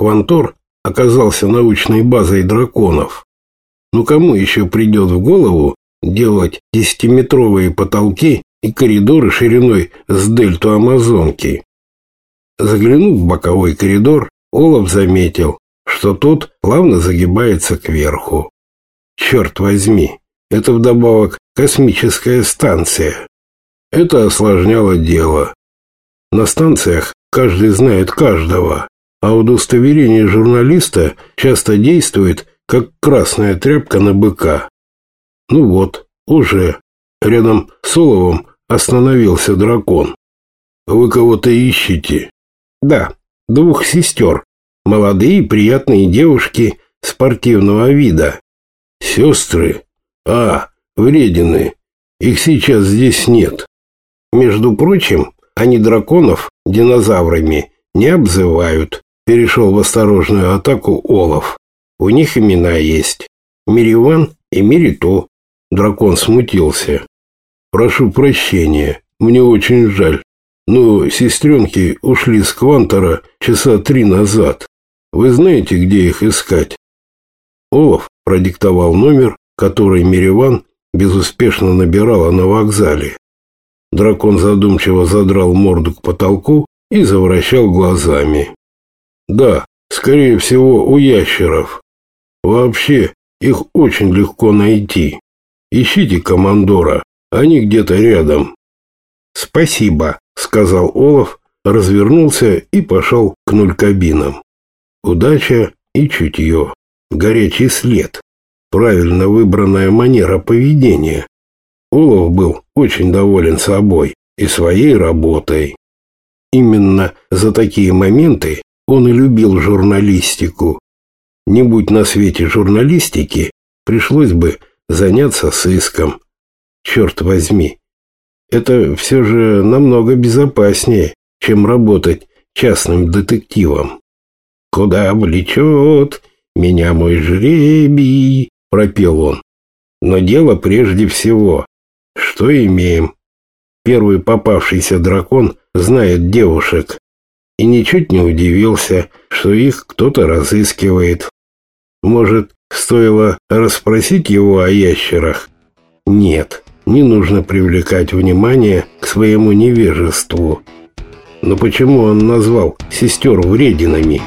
Квантор оказался научной базой драконов. Ну кому еще придет в голову делать десятиметровые потолки и коридоры шириной с дельту Амазонки? Заглянув в боковой коридор, Олаф заметил, что тот плавно загибается кверху. Черт возьми, это вдобавок космическая станция. Это осложняло дело. На станциях каждый знает каждого, а удостоверение журналиста часто действует, как красная тряпка на быка. Ну вот, уже. Рядом с Оловом остановился дракон. Вы кого-то ищете? Да, двух сестер. Молодые приятные девушки спортивного вида. Сестры? А, вредины. Их сейчас здесь нет. Между прочим, они драконов динозаврами не обзывают. Перешел в осторожную атаку Олаф. У них имена есть. Мириван и Мирито. Дракон смутился. Прошу прощения, мне очень жаль. Но сестренки ушли с Квантора часа три назад. Вы знаете, где их искать? Олаф продиктовал номер, который Мириван безуспешно набирала на вокзале. Дракон задумчиво задрал морду к потолку и завращал глазами. Да, скорее всего, у ящеров. Вообще, их очень легко найти. Ищите командора, они где-то рядом. Спасибо, сказал Олаф, развернулся и пошел к нулькабинам. Удача и чутье, горячий след, правильно выбранная манера поведения. Олаф был очень доволен собой и своей работой. Именно за такие моменты он и любил журналистику. Не будь на свете журналистики, пришлось бы заняться сыском. Черт возьми, это все же намного безопаснее, чем работать частным детективом. «Куда влечет меня мой жребий?» — пропел он. «Но дело прежде всего. Что имеем? Первый попавшийся дракон знает девушек и ничуть не удивился, что их кто-то разыскивает. Может, стоило расспросить его о ящерах? Нет, не нужно привлекать внимание к своему невежеству. Но почему он назвал сестер врединами?